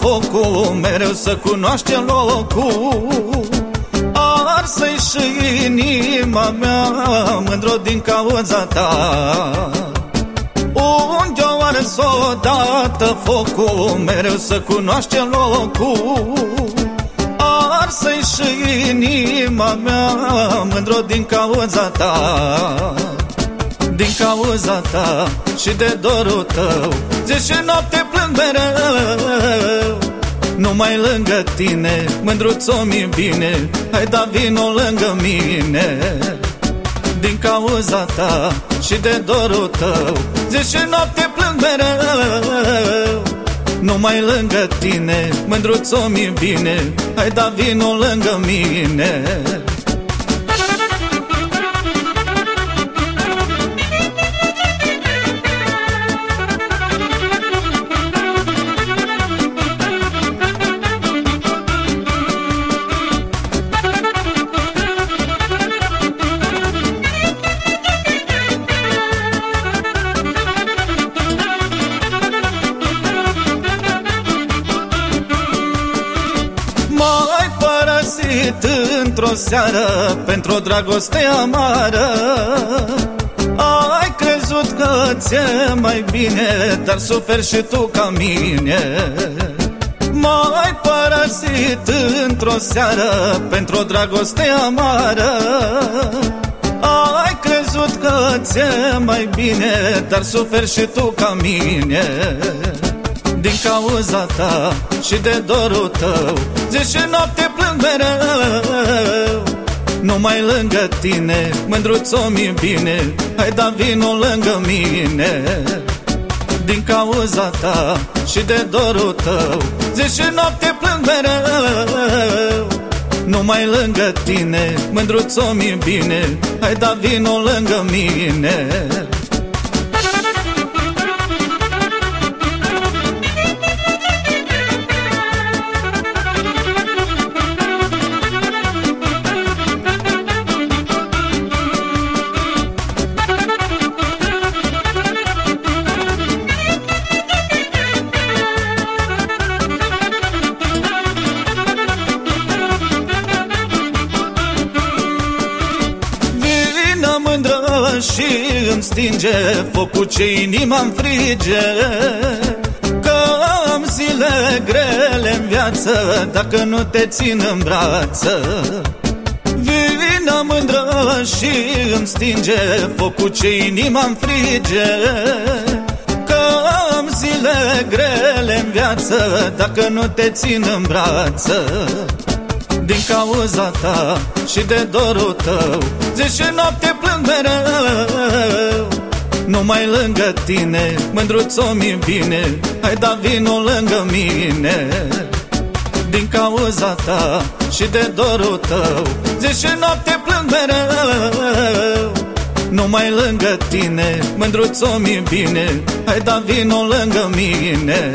focul Mereu să cunoaște locul. Arsă-i și inima mea Mândro din cauza ta. Unde o ars odată focul Mereu să cunoaște locul. Arsă-i și inima mea Mândro din cauza ta. Din cauza ta și de dorul tău Zi și noapte plâng mereu. Numai lângă tine, mândruț mi bine. Hai da vino lângă mine. Din cauza ta și de dorul tău Zi și noapte plâng mereu. Numai lângă tine, mândruț mi bine. Hai da vino lângă mine părăsit într-o seară Pentru o dragoste amară. Ai crezut că ți-e mai bine Dar suferi și tu ca mine. M-ai părăsit într-o seară Pentru o dragoste amară. Ai crezut că ți-e mai bine Dar suferi și tu ca mine din cauza ta și de dorul tău. Zi și noapte plâng mereu. Numai lângă tine, mândruț mi bine Hai da vino lângă mine. Din cauza ta și de dorul tău. Zi și noapte plâng mereu. Numai lângă tine, mândruț mi bine Hai da vino lângă mine și îmi stinge Focul ce inima-mi frige. Că am zile grele în viață Dacă nu te țin în brață. Vină mândră și îmi stinge Focul ce inima-mi frige. Că am zile grele în viață Dacă nu te țin în brață din cauza ta și de dorul tău. Zi și noapte plâng mereu Numai lângă tine, mândruț mi bine Hai da vino lângă mine. Din cauza ta și de dorul tău Zi și noapte plâng mereu numai lângă tine, mândruț mi bine Hai da vino lângă mine